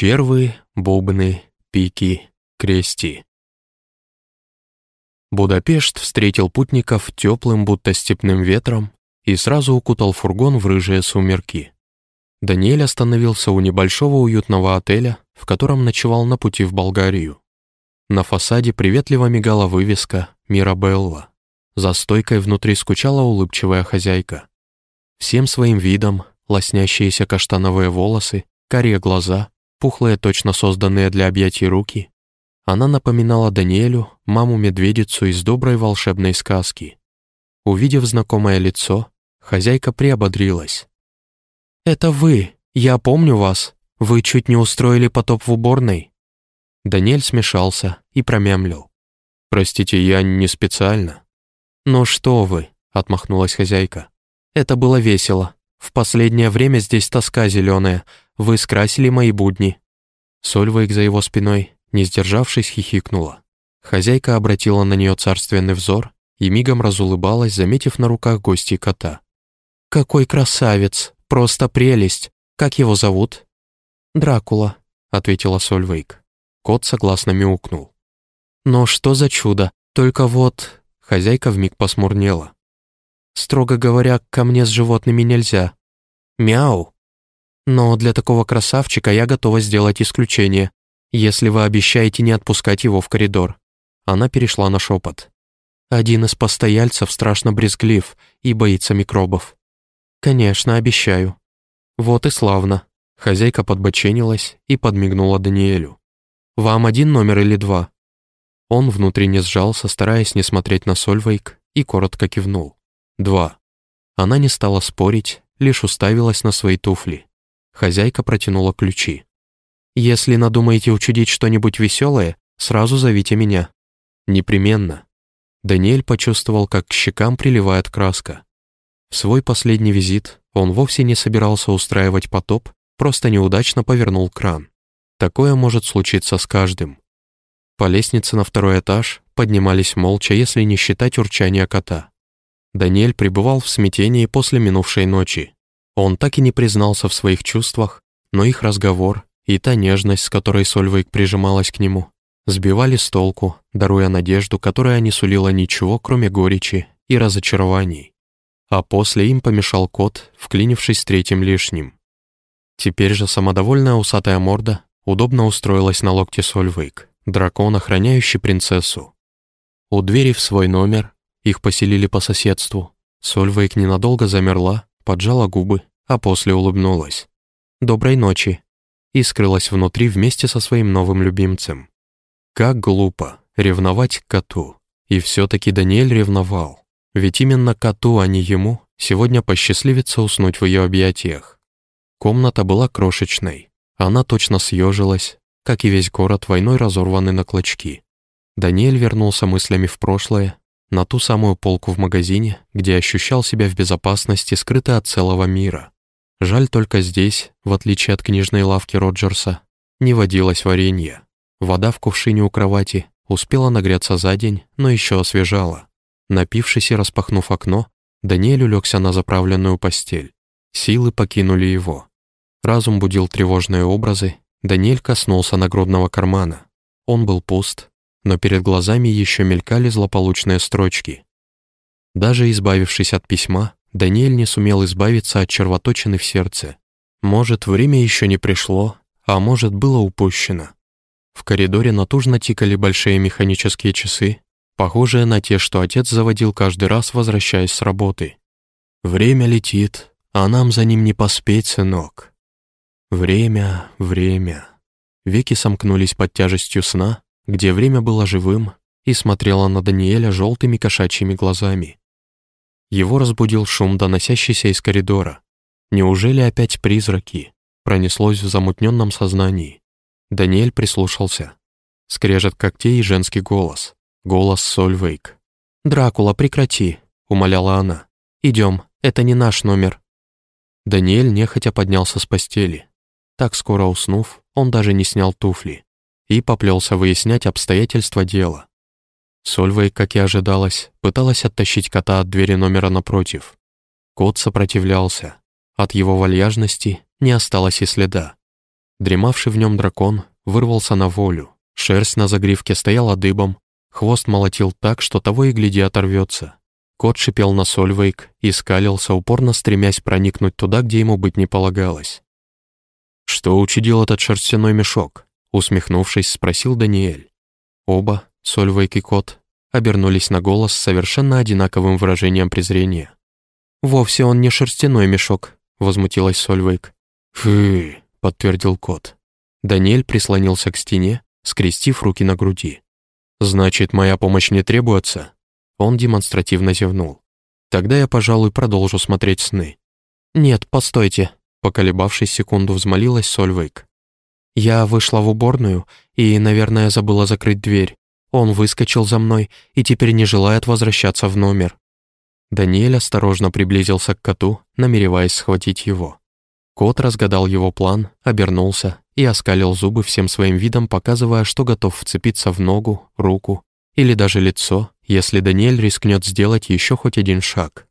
Червы, бубны, пики, крести. Будапешт встретил путников теплым, будто степным ветром, и сразу укутал фургон в рыжие сумерки. Даниэль остановился у небольшого уютного отеля, в котором ночевал на пути в Болгарию. На фасаде приветливо мигала вывеска «Мирабелла». За стойкой внутри скучала улыбчивая хозяйка. Всем своим видом, лоснящиеся каштановые волосы, карие глаза, пухлые, точно созданные для объятий руки, она напоминала Даниэлю маму-медведицу из доброй волшебной сказки. Увидев знакомое лицо, хозяйка приободрилась. «Это вы! Я помню вас! Вы чуть не устроили потоп в уборной!» Даниэль смешался и промямлил. «Простите, я не специально». «Ну что вы!» — отмахнулась хозяйка. «Это было весело. В последнее время здесь тоска зеленая. Вы скрасили мои будни». Сольвейк за его спиной, не сдержавшись, хихикнула. Хозяйка обратила на нее царственный взор и мигом разулыбалась, заметив на руках гостей кота. «Какой красавец! Просто прелесть! Как его зовут?» «Дракула», — ответила Сольвейк. Кот согласно мяукнул. «Но что за чудо? Только вот...» Хозяйка вмиг посмурнела. «Строго говоря, ко мне с животными нельзя. Мяу!» «Но для такого красавчика я готова сделать исключение, если вы обещаете не отпускать его в коридор». Она перешла на шепот. «Один из постояльцев страшно брезглив и боится микробов». «Конечно, обещаю». «Вот и славно». Хозяйка подбоченилась и подмигнула Даниэлю. «Вам один номер или два?» Он внутренне сжался, стараясь не смотреть на Сольвейк, и коротко кивнул. «Два». Она не стала спорить, лишь уставилась на свои туфли. Хозяйка протянула ключи. «Если надумаете учудить что-нибудь веселое, сразу зовите меня». «Непременно». Даниэль почувствовал, как к щекам приливает краска. В свой последний визит он вовсе не собирался устраивать потоп, просто неудачно повернул кран. Такое может случиться с каждым. По лестнице на второй этаж поднимались молча, если не считать урчания кота. Даниэль пребывал в смятении после минувшей ночи. Он так и не признался в своих чувствах, но их разговор и та нежность, с которой Сольвейк прижималась к нему, сбивали с толку, даруя надежду, которая не сулила ничего, кроме горечи и разочарований. А после им помешал кот, вклинившись третьим лишним. Теперь же самодовольная усатая морда удобно устроилась на локте Сольвейк, дракон, охраняющий принцессу. У двери в свой номер их поселили по соседству. Сольвейк ненадолго замерла, поджала губы, а после улыбнулась. «Доброй ночи», и скрылась внутри вместе со своим новым любимцем. Как глупо ревновать к коту. И все-таки Даниэль ревновал. Ведь именно коту, а не ему, сегодня посчастливится уснуть в ее объятиях. Комната была крошечной. Она точно съежилась, как и весь город войной разорванный на клочки. Даниэль вернулся мыслями в прошлое, на ту самую полку в магазине, где ощущал себя в безопасности, скрытый от целого мира. Жаль только здесь, в отличие от книжной лавки Роджерса, не водилось варенье. Вода в кувшине у кровати успела нагреться за день, но еще освежала. Напившись и распахнув окно, Даниэль улегся на заправленную постель. Силы покинули его. Разум будил тревожные образы, Даниэль коснулся нагрудного кармана. Он был пуст, но перед глазами еще мелькали злополучные строчки. Даже избавившись от письма, Даниэль не сумел избавиться от червоточины в сердце. Может, время еще не пришло, а может, было упущено. В коридоре натужно тикали большие механические часы, похожие на те, что отец заводил каждый раз, возвращаясь с работы. «Время летит, а нам за ним не поспеть, сынок». Время, время. Веки сомкнулись под тяжестью сна, где время было живым и смотрело на Даниэля желтыми кошачьими глазами. Его разбудил шум, доносящийся из коридора. Неужели опять призраки? Пронеслось в замутненном сознании. Даниэль прислушался. Скрежет когтей и женский голос. Голос Сольвейк. «Дракула, прекрати!» — умоляла она. «Идем, это не наш номер». Даниэль нехотя поднялся с постели. Так скоро уснув, он даже не снял туфли и поплелся выяснять обстоятельства дела. Сольвей, как и ожидалось, пыталась оттащить кота от двери номера напротив. Кот сопротивлялся. От его вальяжности не осталось и следа. Дремавший в нем дракон вырвался на волю. Шерсть на загривке стояла дыбом, хвост молотил так, что того и гляди оторвется. Кот шипел на Сольвейк и скалился, упорно стремясь проникнуть туда, где ему быть не полагалось. «Что учудил этот шерстяной мешок?» Усмехнувшись, спросил Даниэль. Оба, Сольвейк и кот, обернулись на голос с совершенно одинаковым выражением презрения. «Вовсе он не шерстяной мешок», — возмутилась Сольвейк. «Фы», — подтвердил кот. Даниэль прислонился к стене, скрестив руки на груди. «Значит, моя помощь не требуется?» Он демонстративно зевнул. «Тогда я, пожалуй, продолжу смотреть сны». «Нет, постойте», — поколебавшись секунду, взмолилась Сольвейк. «Я вышла в уборную и, наверное, забыла закрыть дверь. Он выскочил за мной и теперь не желает возвращаться в номер». Даниэль осторожно приблизился к коту, намереваясь схватить его. Кот разгадал его план, обернулся и оскалил зубы всем своим видом, показывая, что готов вцепиться в ногу, руку или даже лицо, если Даниэль рискнет сделать еще хоть один шаг.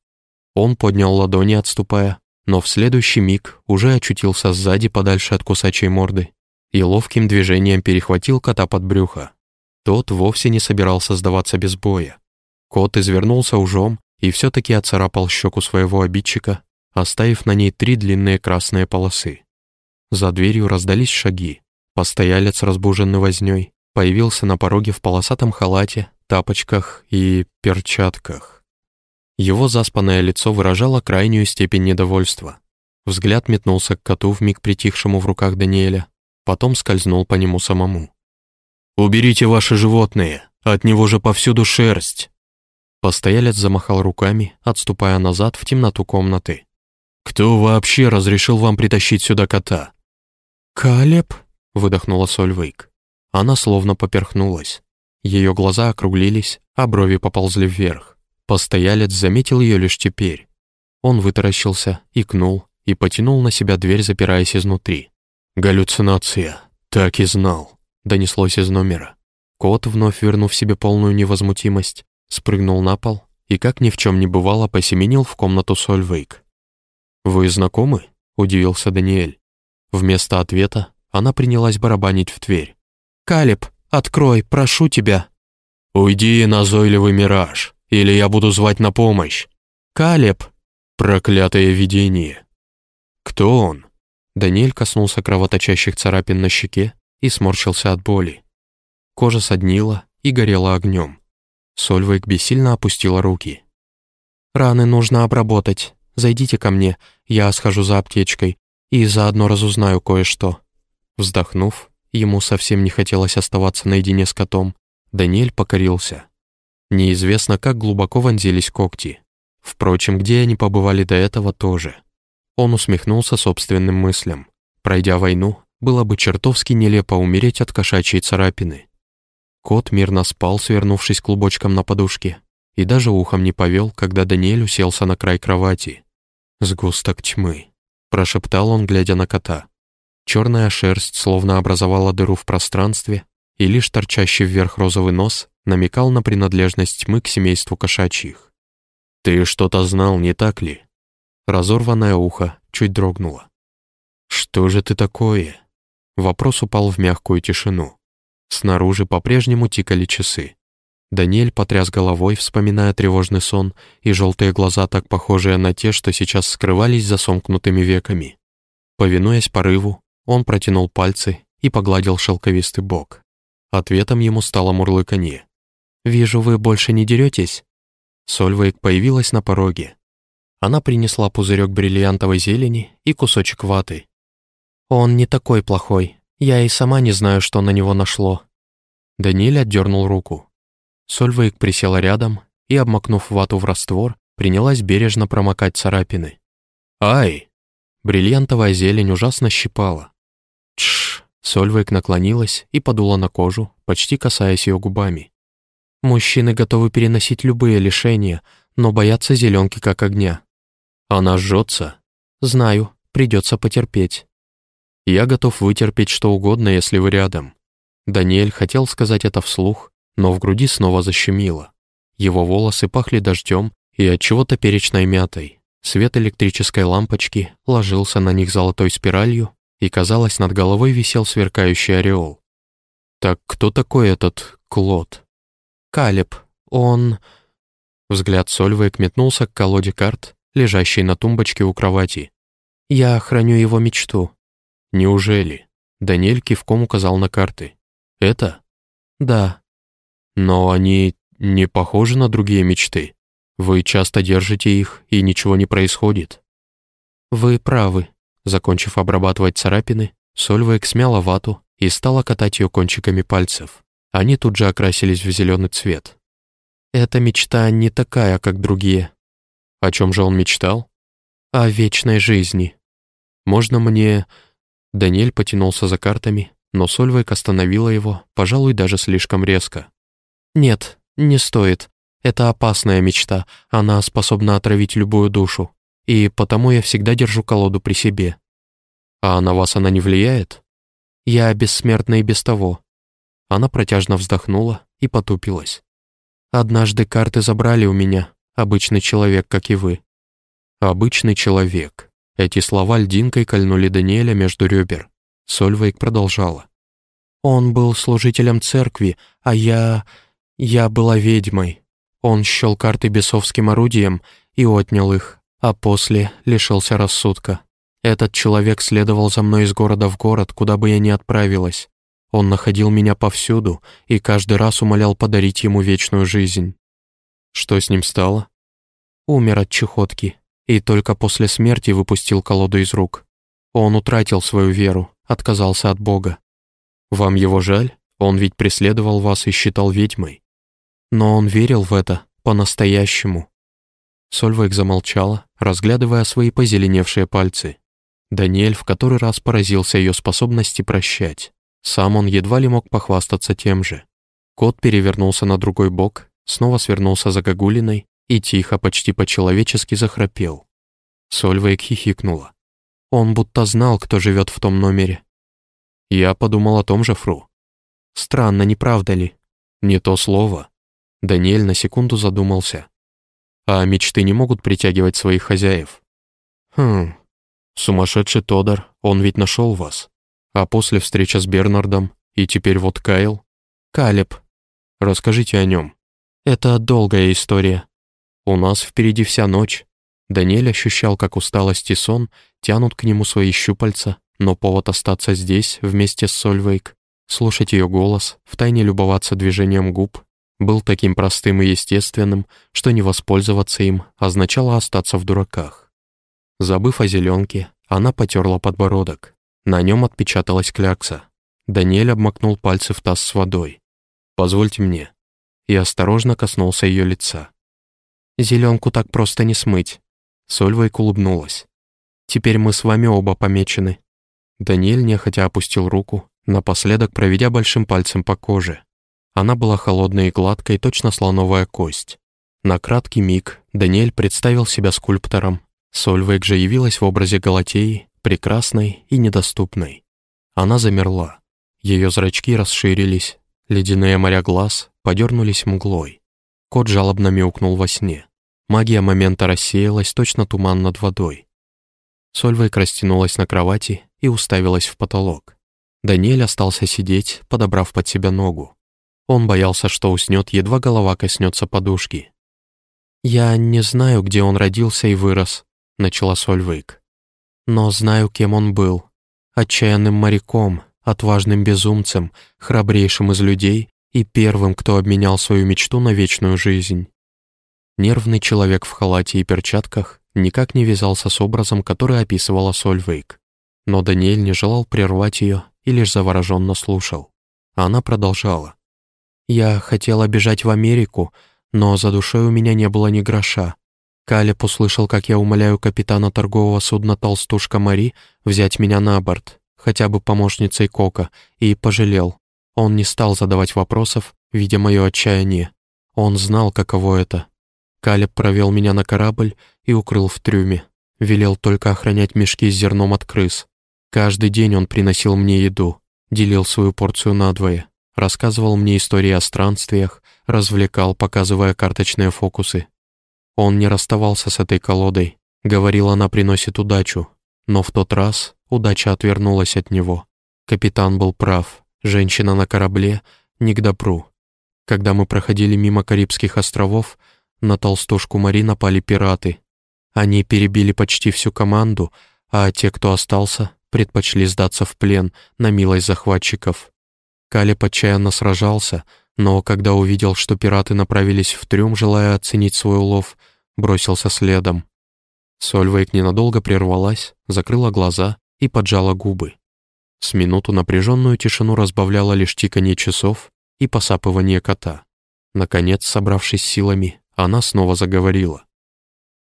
Он поднял ладони, отступая, но в следующий миг уже очутился сзади подальше от кусачей морды и ловким движением перехватил кота под брюхо. Тот вовсе не собирался сдаваться без боя. Кот извернулся ужом и все-таки оцарапал щеку своего обидчика, оставив на ней три длинные красные полосы. За дверью раздались шаги. Постоялец, разбуженный вознёй, появился на пороге в полосатом халате, тапочках и перчатках. Его заспанное лицо выражало крайнюю степень недовольства. Взгляд метнулся к коту, вмиг притихшему в руках Даниэля, потом скользнул по нему самому. «Уберите ваши животные, от него же повсюду шерсть!» Постоялец замахал руками, отступая назад в темноту комнаты. «Кто вообще разрешил вам притащить сюда кота?» «Калеб», — выдохнула Сольвейк. Она словно поперхнулась. Ее глаза округлились, а брови поползли вверх. Постоялец заметил ее лишь теперь. Он вытаращился, икнул и потянул на себя дверь, запираясь изнутри. «Галлюцинация! Так и знал!» — донеслось из номера. Кот, вновь вернув себе полную невозмутимость, спрыгнул на пол и, как ни в чем не бывало, посеменил в комнату Сольвейк. «Вы знакомы?» — удивился Даниэль. Вместо ответа она принялась барабанить в дверь. «Калеб, открой, прошу тебя!» «Уйди, назойливый мираж, или я буду звать на помощь!» «Калеб!» «Проклятое видение!» «Кто он?» Даниэль коснулся кровоточащих царапин на щеке и сморщился от боли. Кожа соднила и горела огнем. Сольвейк бессильно опустила руки. «Раны нужно обработать. Зайдите ко мне, я схожу за аптечкой и заодно разузнаю кое-что». Вздохнув, Ему совсем не хотелось оставаться наедине с котом. Даниэль покорился. Неизвестно, как глубоко вонзились когти. Впрочем, где они побывали до этого тоже. Он усмехнулся собственным мыслям. Пройдя войну, было бы чертовски нелепо умереть от кошачьей царапины. Кот мирно спал, свернувшись клубочком на подушке, и даже ухом не повел, когда Даниэль уселся на край кровати. «Сгусток тьмы», — прошептал он, глядя на кота. Черная шерсть словно образовала дыру в пространстве, и лишь торчащий вверх розовый нос намекал на принадлежность тьмы к семейству кошачьих. «Ты что-то знал, не так ли?» Разорванное ухо чуть дрогнуло. «Что же ты такое?» Вопрос упал в мягкую тишину. Снаружи по-прежнему тикали часы. Даниэль потряс головой, вспоминая тревожный сон и желтые глаза, так похожие на те, что сейчас скрывались за сомкнутыми веками. Повинуясь порыву, он протянул пальцы и погладил шелковистый бок. Ответом ему стало мурлыканье. «Вижу, вы больше не деретесь?» Сольвейк появилась на пороге. Она принесла пузырек бриллиантовой зелени и кусочек ваты. «Он не такой плохой. Я и сама не знаю, что на него нашло». Даниэль отдернул руку. Сольвейк присела рядом и, обмакнув вату в раствор, принялась бережно промокать царапины. «Ай!» Бриллиантовая зелень ужасно щипала. Тш! Сольвейк наклонилась и подула на кожу, почти касаясь ее губами. Мужчины готовы переносить любые лишения, но боятся зеленки как огня. Она жжется. Знаю, придется потерпеть. Я готов вытерпеть что угодно, если вы рядом. Даниэль хотел сказать это вслух, но в груди снова защемило. Его волосы пахли дождем и от чего-то перечной мятой. Свет электрической лампочки ложился на них золотой спиралью, и, казалось, над головой висел сверкающий ореол. «Так кто такой этот Клод?» «Калеб. Он...» Взгляд Сольвейк метнулся к колоде карт, лежащей на тумбочке у кровати. «Я храню его мечту». «Неужели?» Даниэль кивком указал на карты. «Это?» «Да». «Но они не похожи на другие мечты. Вы часто держите их, и ничего не происходит». «Вы правы», Закончив обрабатывать царапины, Сольвейк смяла вату и стала катать ее кончиками пальцев. Они тут же окрасились в зеленый цвет. Эта мечта не такая, как другие. О чем же он мечтал? О вечной жизни. Можно мне... Даниэль потянулся за картами, но Сольвейк остановила его, пожалуй, даже слишком резко. «Нет, не стоит. Это опасная мечта, она способна отравить любую душу и потому я всегда держу колоду при себе. А на вас она не влияет? Я бессмертна и без того. Она протяжно вздохнула и потупилась. Однажды карты забрали у меня, обычный человек, как и вы. Обычный человек. Эти слова льдинкой кольнули Даниэля между ребер. Сольвейк продолжала. Он был служителем церкви, а я... я была ведьмой. Он счел карты бесовским орудием и отнял их, а после лишился рассудка. Этот человек следовал за мной из города в город, куда бы я ни отправилась. Он находил меня повсюду и каждый раз умолял подарить ему вечную жизнь. Что с ним стало? Умер от чехотки и только после смерти выпустил колоду из рук. Он утратил свою веру, отказался от Бога. Вам его жаль? Он ведь преследовал вас и считал ведьмой. Но он верил в это по-настоящему. Сольвейк замолчала, разглядывая свои позеленевшие пальцы. Даниэль в который раз поразился ее способности прощать. Сам он едва ли мог похвастаться тем же. Кот перевернулся на другой бок, снова свернулся за Гагулиной и тихо, почти по-человечески захрапел. Сольвейк хихикнула. Он будто знал, кто живет в том номере. Я подумал о том же, Фру. Странно, не правда ли? Не то слово. Даниэль на секунду задумался. А мечты не могут притягивать своих хозяев. Хм, сумасшедший Тодор, он ведь нашел вас. А после встречи с Бернардом, и теперь вот Кайл. Калеб. Расскажите о нем. Это долгая история. У нас впереди вся ночь. Даниэль ощущал, как усталость и сон тянут к нему свои щупальца, но повод остаться здесь вместе с Сольвейк, слушать ее голос, втайне любоваться движением губ, был таким простым и естественным, что не воспользоваться им означало остаться в дураках. Забыв о зеленке, она потерла подбородок. На нем отпечаталась клякса. Даниэль обмакнул пальцы в таз с водой. «Позвольте мне». И осторожно коснулся ее лица. «Зеленку так просто не смыть». Сольвейк улыбнулась. «Теперь мы с вами оба помечены». Даниэль нехотя опустил руку, напоследок проведя большим пальцем по коже. Она была холодной и гладкой, точно слоновая кость. На краткий миг Даниэль представил себя скульптором. Сольвейк же явилась в образе Галатеи, прекрасной и недоступной. Она замерла. Ее зрачки расширились, ледяные моря глаз подернулись мглой. Кот жалобно мяукнул во сне. Магия момента рассеялась, точно туман над водой. Сольвейк растянулась на кровати и уставилась в потолок. Даниэль остался сидеть, подобрав под себя ногу. Он боялся, что уснет, едва голова коснется подушки. «Я не знаю, где он родился и вырос», — начала Сольвейк. «Но знаю, кем он был. Отчаянным моряком, отважным безумцем, храбрейшим из людей и первым, кто обменял свою мечту на вечную жизнь». Нервный человек в халате и перчатках никак не вязался с образом, который описывала Сольвейк. Но Даниэль не желал прервать ее и лишь завороженно слушал. Она продолжала. Я хотела бежать в Америку, но за душой у меня не было ни гроша. Калеб услышал, как я умоляю капитана торгового судна «Толстушка Мари» взять меня на борт, хотя бы помощницей Кока, и пожалел. Он не стал задавать вопросов, видя мое отчаяние. Он знал, каково это. Калеб провел меня на корабль и укрыл в трюме. Велел только охранять мешки с зерном от крыс. Каждый день он приносил мне еду, делил свою порцию надвое рассказывал мне истории о странствиях, развлекал, показывая карточные фокусы. Он не расставался с этой колодой, говорил, она приносит удачу, но в тот раз удача отвернулась от него. Капитан был прав, женщина на корабле не к добру. Когда мы проходили мимо Карибских островов, на толстушку Мари напали пираты. Они перебили почти всю команду, а те, кто остался, предпочли сдаться в плен на милость захватчиков. Калеб отчаянно сражался, но когда увидел, что пираты направились в трюм, желая оценить свой улов, бросился следом. Сольвейк ненадолго прервалась, закрыла глаза и поджала губы. С минуту напряженную тишину разбавляло лишь тиканье часов и посапывание кота. Наконец, собравшись силами, она снова заговорила.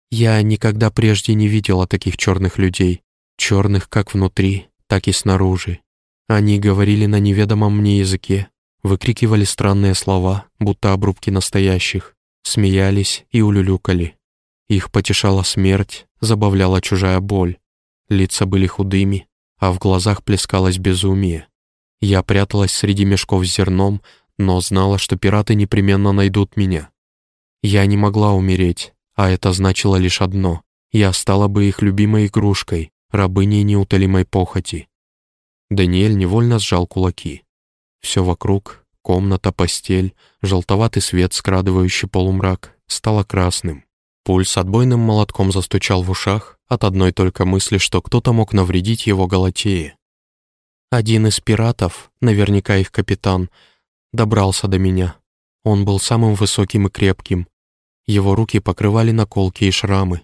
«Я никогда прежде не видела таких черных людей, черных как внутри, так и снаружи. Они говорили на неведомом мне языке, выкрикивали странные слова, будто обрубки настоящих, смеялись и улюлюкали. Их потешала смерть, забавляла чужая боль. Лица были худыми, а в глазах плескалось безумие. Я пряталась среди мешков с зерном, но знала, что пираты непременно найдут меня. Я не могла умереть, а это значило лишь одно — я стала бы их любимой игрушкой, рабыней неутолимой похоти. Даниэль невольно сжал кулаки. Все вокруг — комната, постель, желтоватый свет, скрадывающий полумрак — стало красным. Пульс отбойным молотком застучал в ушах от одной только мысли, что кто-то мог навредить его Галатее. Один из пиратов, наверняка их капитан, добрался до меня. Он был самым высоким и крепким. Его руки покрывали наколки и шрамы.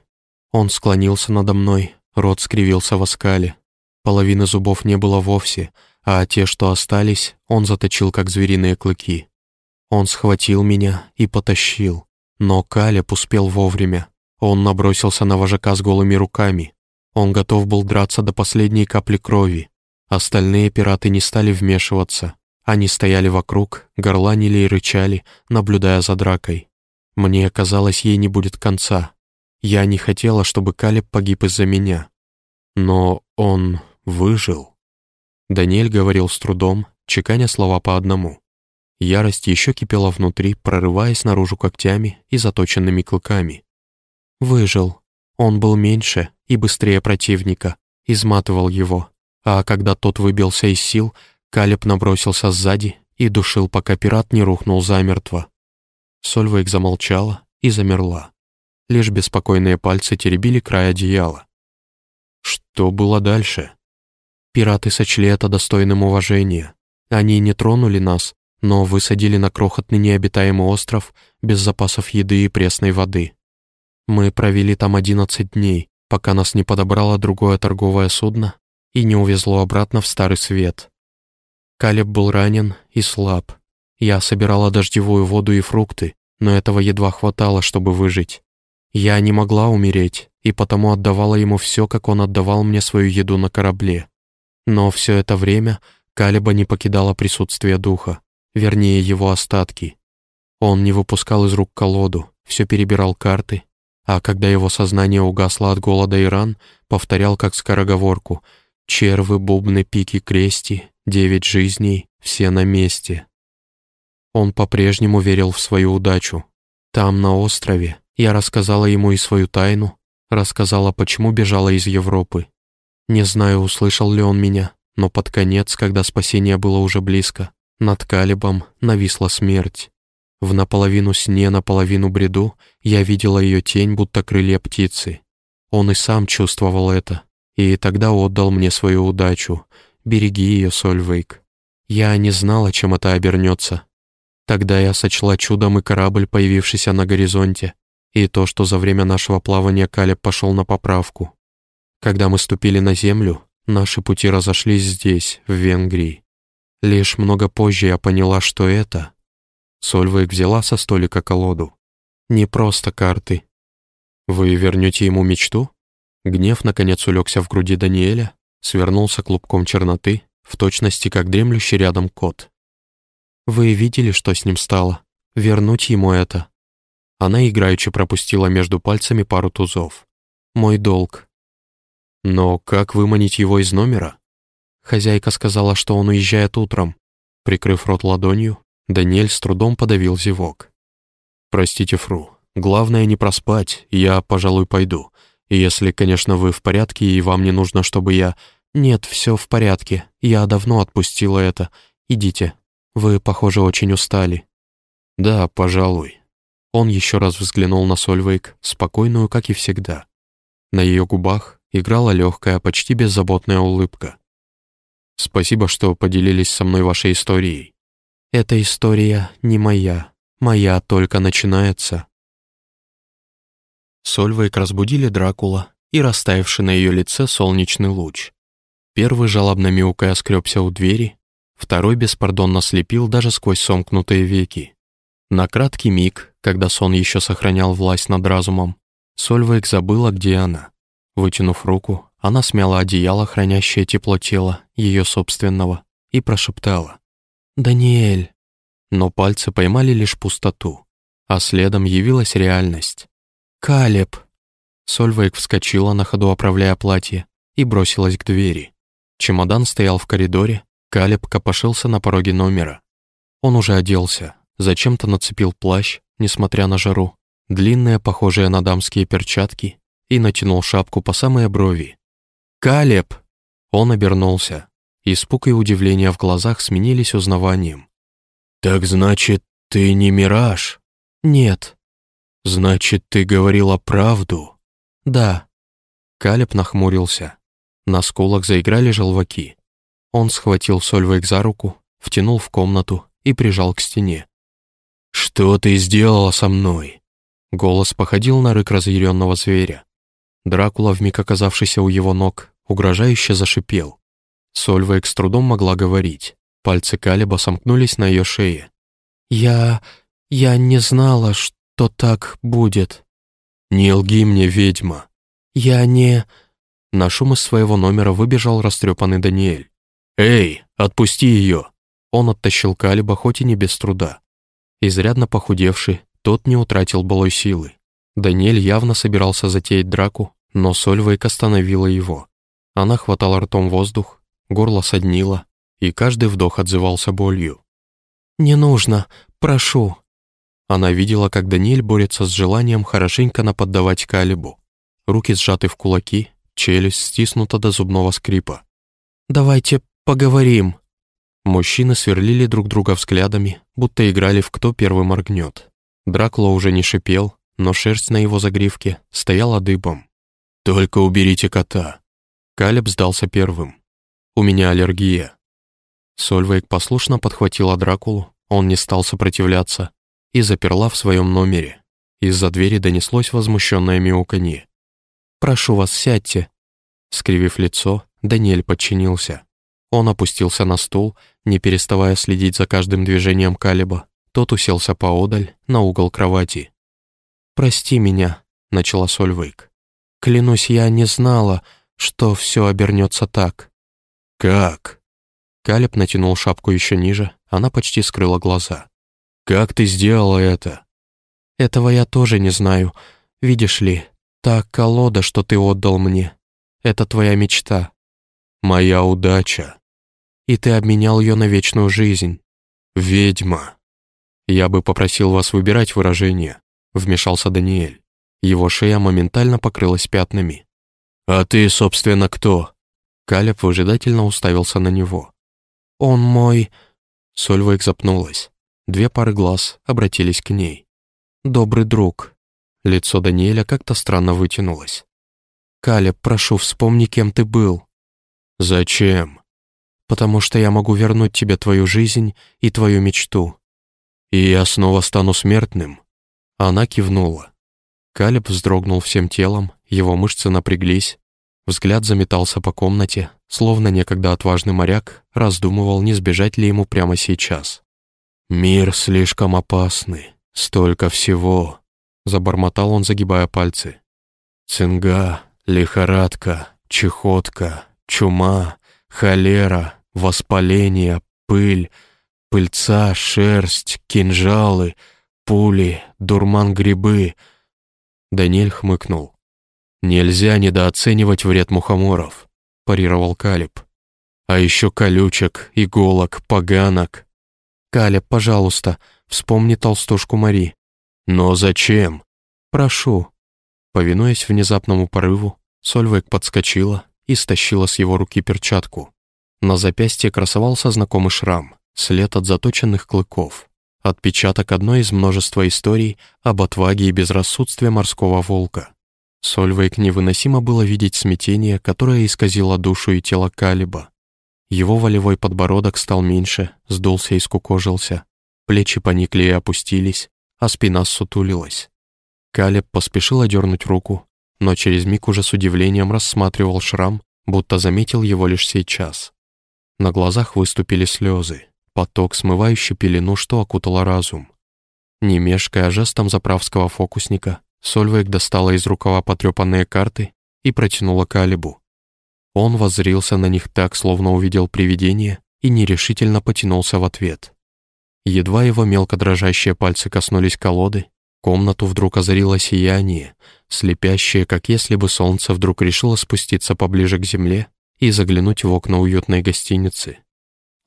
Он склонился надо мной, рот скривился в оскале. Половины зубов не было вовсе, а те, что остались, он заточил, как звериные клыки. Он схватил меня и потащил. Но Калеб успел вовремя. Он набросился на вожака с голыми руками. Он готов был драться до последней капли крови. Остальные пираты не стали вмешиваться. Они стояли вокруг, горланили и рычали, наблюдая за дракой. Мне казалось, ей не будет конца. Я не хотела, чтобы Калеб погиб из-за меня. Но он выжил. Даниэль говорил с трудом, чеканя слова по одному. Ярость еще кипела внутри, прорываясь наружу когтями и заточенными клыками. Выжил. Он был меньше и быстрее противника, изматывал его. А когда тот выбился из сил, Калеб набросился сзади и душил, пока пират не рухнул замертво. Сольвейк замолчала и замерла. Лишь беспокойные пальцы теребили край одеяла. Что было дальше? Пираты сочли это достойным уважения. Они не тронули нас, но высадили на крохотный необитаемый остров без запасов еды и пресной воды. Мы провели там 11 дней, пока нас не подобрало другое торговое судно и не увезло обратно в Старый Свет. Калеб был ранен и слаб. Я собирала дождевую воду и фрукты, но этого едва хватало, чтобы выжить. Я не могла умереть, и потому отдавала ему все, как он отдавал мне свою еду на корабле. Но все это время Калеба не покидало присутствие духа вернее его остатки. Он не выпускал из рук колоду, все перебирал карты, а когда его сознание угасло от голода и ран, повторял как скороговорку «Червы, бубны, пики, крести, девять жизней, все на месте». Он по-прежнему верил в свою удачу. Там, на острове, я рассказала ему и свою тайну, рассказала, почему бежала из Европы. Не знаю, услышал ли он меня, но под конец, когда спасение было уже близко, над Калибом нависла смерть. В наполовину сне, наполовину бреду я видела ее тень, будто крылья птицы. Он и сам чувствовал это, и тогда отдал мне свою удачу. Береги ее, Сольвейк. Я не знала, чем это обернется. Тогда я сочла чудом и корабль, появившийся на горизонте, и то, что за время нашего плавания Калеб пошел на поправку. Когда мы ступили на землю, наши пути разошлись здесь, в Венгрии. Лишь много позже я поняла, что это... Сольвейк взяла со столика колоду. Не просто карты. Вы вернете ему мечту? Гнев, наконец, улегся в груди Даниэля, свернулся клубком черноты, в точности, как дремлющий рядом кот. Вы видели, что с ним стало? Вернуть ему это. Она играючи пропустила между пальцами пару тузов. Мой долг. Но как выманить его из номера? Хозяйка сказала, что он уезжает утром. Прикрыв рот ладонью, Даниэль с трудом подавил зевок. «Простите, Фру, главное не проспать, я, пожалуй, пойду. Если, конечно, вы в порядке и вам не нужно, чтобы я...» «Нет, все в порядке. Я давно отпустила это. Идите. Вы, похоже, очень устали». «Да, пожалуй». Он еще раз взглянул на Сольвейк, спокойную, как и всегда. На ее губах играла легкая, почти беззаботная улыбка. «Спасибо, что поделились со мной вашей историей». «Эта история не моя. Моя только начинается». Сольвейк разбудили Дракула и растаявший на ее лице солнечный луч. Первый жалобно мяукая скребся у двери, второй беспардонно слепил даже сквозь сомкнутые веки. На краткий миг, когда сон еще сохранял власть над разумом, Сольвейк забыла, где она. Вытянув руку, она смяла одеяло, хранящее тепло тела, ее собственного, и прошептала «Даниэль». Но пальцы поймали лишь пустоту, а следом явилась реальность. «Калеб!» Сольвейк вскочила на ходу, оправляя платье, и бросилась к двери. Чемодан стоял в коридоре, Калеб копошился на пороге номера. Он уже оделся, зачем-то нацепил плащ, несмотря на жару, длинные, похожие на дамские перчатки, и натянул шапку по самые брови. «Калеб!» Он обернулся. Испуг и удивление в глазах сменились узнаванием. «Так значит, ты не мираж?» «Нет». «Значит, ты говорила правду?» «Да». Калеб нахмурился. На скулах заиграли желваки. Он схватил Сольвейк за руку, втянул в комнату и прижал к стене. «Что ты сделала со мной?» Голос походил на рык разъяренного зверя. Дракула, вмиг оказавшийся у его ног, угрожающе зашипел. Сольвейк с трудом могла говорить. Пальцы Калиба сомкнулись на ее шее. «Я... я не знала, что так будет». «Не лги мне, ведьма!» «Я не...» На шум из своего номера выбежал растрепанный Даниэль. «Эй, отпусти ее!» Он оттащил Калиба, хоть и не без труда. Изрядно похудевший, тот не утратил былой силы. Даниэль явно собирался затеять драку, но Сольвейк остановила его. Она хватала ртом воздух, горло соднило, и каждый вдох отзывался болью. «Не нужно, прошу!» Она видела, как Даниэль борется с желанием хорошенько наподдавать Калибу. Руки сжаты в кулаки, челюсть стиснута до зубного скрипа. «Давайте поговорим». Мужчины сверлили друг друга взглядами, будто играли в кто первый моргнет. Дракула уже не шипел, но шерсть на его загривке стояла дыбом. «Только уберите кота». Калеб сдался первым. «У меня аллергия». Сольвейк послушно подхватила Дракулу, он не стал сопротивляться, и заперла в своем номере. Из-за двери донеслось возмущенное мяуканье. «Прошу вас, сядьте». Скривив лицо, Даниэль подчинился. Он опустился на стул, не переставая следить за каждым движением Калиба. Тот уселся поодаль, на угол кровати. «Прости меня», — начала Сольвейк. «Клянусь, я не знала, что все обернется так». «Как?» Калиб натянул шапку еще ниже, она почти скрыла глаза. «Как ты сделала это?» «Этого я тоже не знаю. Видишь ли, Та колода, что ты отдал мне, это твоя мечта. Моя удача. И ты обменял ее на вечную жизнь. Ведьма. Я бы попросил вас выбирать выражение, вмешался Даниэль. Его шея моментально покрылась пятнами. «А ты, собственно, кто?» Калеб выжидательно уставился на него. «Он мой...» Сольвейк запнулась. Две пары глаз обратились к ней. «Добрый друг, Лицо Даниэля как-то странно вытянулось. «Калеб, прошу, вспомни, кем ты был». «Зачем?» «Потому что я могу вернуть тебе твою жизнь и твою мечту». «И я снова стану смертным?» Она кивнула. Калеб вздрогнул всем телом, его мышцы напряглись. Взгляд заметался по комнате, словно некогда отважный моряк раздумывал, не сбежать ли ему прямо сейчас. «Мир слишком опасный, столько всего», Забормотал он, загибая пальцы. Цинга, лихорадка, чехотка, чума, холера, воспаление, пыль, пыльца, шерсть, кинжалы, пули, дурман-грибы. Даниэль хмыкнул. «Нельзя недооценивать вред мухоморов», — парировал Калиб. «А еще колючек, иголок, поганок». «Калеб, пожалуйста, вспомни толстушку Мари. «Но зачем?» «Прошу». Повинуясь внезапному порыву, Сольвейк подскочила и стащила с его руки перчатку. На запястье красовался знакомый шрам, след от заточенных клыков. Отпечаток одной из множества историй об отваге и безрассудстве морского волка. Сольвейк невыносимо было видеть смятение, которое исказило душу и тело Калиба. Его волевой подбородок стал меньше, сдулся и скукожился. Плечи поникли и опустились, а спина ссутулилась. Калеб поспешил одернуть руку, но через миг уже с удивлением рассматривал шрам, будто заметил его лишь сейчас. На глазах выступили слезы, поток, смывающий пелену, что окутало разум. Не мешкая жестом заправского фокусника, Сольвейк достала из рукава потрепанные карты и протянула Калибу. Он воззрился на них так, словно увидел привидение, и нерешительно потянулся в ответ. Едва его мелко дрожащие пальцы коснулись колоды, комнату вдруг озарило сияние, слепящее, как если бы солнце вдруг решило спуститься поближе к земле и заглянуть в окна уютной гостиницы.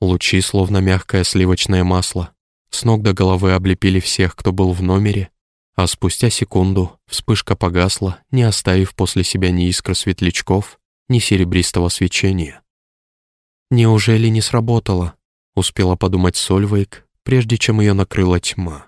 Лучи, словно мягкое сливочное масло, с ног до головы облепили всех, кто был в номере, а спустя секунду вспышка погасла, не оставив после себя ни искр светлячков, ни серебристого свечения. «Неужели не сработало?» — успела подумать Сольвейк, прежде чем ее накрыла тьма.